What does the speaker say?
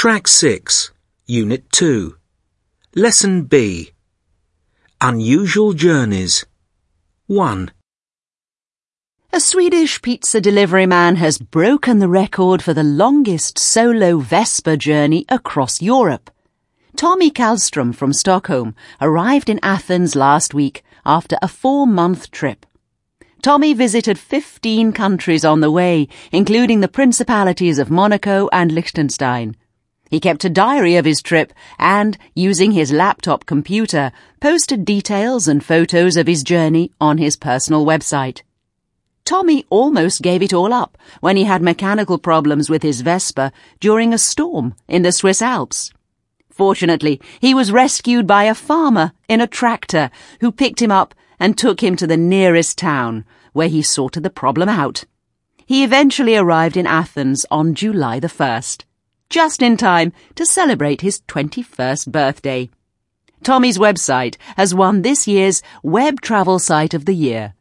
Track 6, Unit 2. Lesson B. Unusual Journeys. 1. A Swedish pizza delivery man has broken the record for the longest solo Vespa journey across Europe. Tommy Kallstrom from Stockholm arrived in Athens last week after a four month trip. Tommy visited 15 countries on the way, including the principalities of Monaco and Liechtenstein. He kept a diary of his trip and, using his laptop computer, posted details and photos of his journey on his personal website. Tommy almost gave it all up when he had mechanical problems with his Vespa during a storm in the Swiss Alps. Fortunately, he was rescued by a farmer in a tractor who picked him up and took him to the nearest town, where he sorted the problem out. He eventually arrived in Athens on July the 1st, just in time to celebrate his 21st birthday. Tommy's website has won this year's Web Travel Site of the Year.